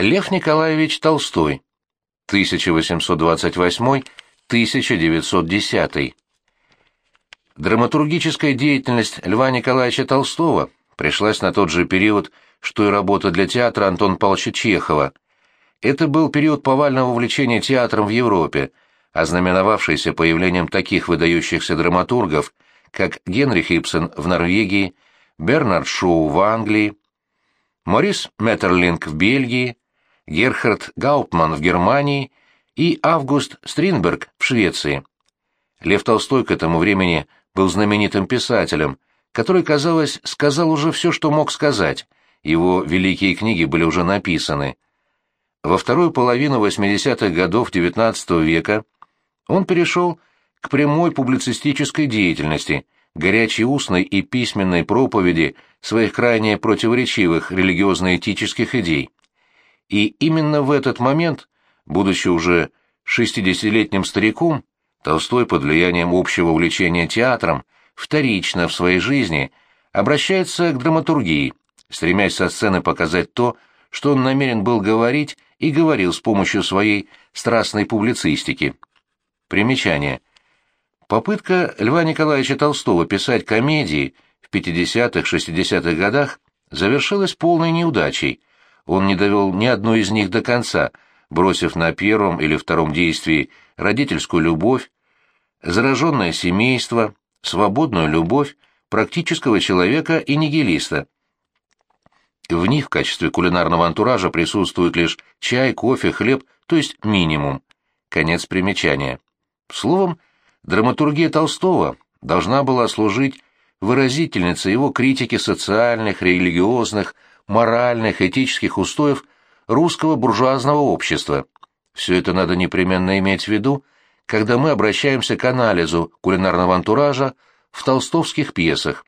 Лев Николаевич Толстой, 1828-1910. Драматургическая деятельность Льва Николаевича Толстого пришлась на тот же период, что и работа для театра Антона Павловича Чехова. Это был период повального увлечения театром в Европе, ознаменовавшийся появлением таких выдающихся драматургов, как Генрих Ибсен в Норвегии, Бернард Шоу в Англии, Морис Меттерлинг в Бельгии, Герхард Гауптман в Германии и Август Стринберг в Швеции. Лев Толстой к этому времени был знаменитым писателем, который, казалось, сказал уже все, что мог сказать, его великие книги были уже написаны. Во вторую половину 80-х годов XIX века он перешел к прямой публицистической деятельности, горячей устной и письменной проповеди своих крайне противоречивых религиозно-этических идей. И именно в этот момент, будучи уже 60-летним стариком, Толстой под влиянием общего увлечения театром вторично в своей жизни обращается к драматургии, стремясь со сцены показать то, что он намерен был говорить и говорил с помощью своей страстной публицистики. Примечание. Попытка Льва Николаевича Толстого писать комедии в 50-60-х годах завершилась полной неудачей. Он не довел ни одной из них до конца, бросив на первом или втором действии родительскую любовь, зараженное семейство, свободную любовь, практического человека и нигилиста. В них в качестве кулинарного антуража присутствуют лишь чай, кофе, хлеб, то есть минимум. Конец примечания. Словом, драматургия Толстого должна была служить выразительницей его критики социальных, религиозных, моральных, этических устоев русского буржуазного общества. Все это надо непременно иметь в виду, когда мы обращаемся к анализу кулинарного антуража в толстовских пьесах,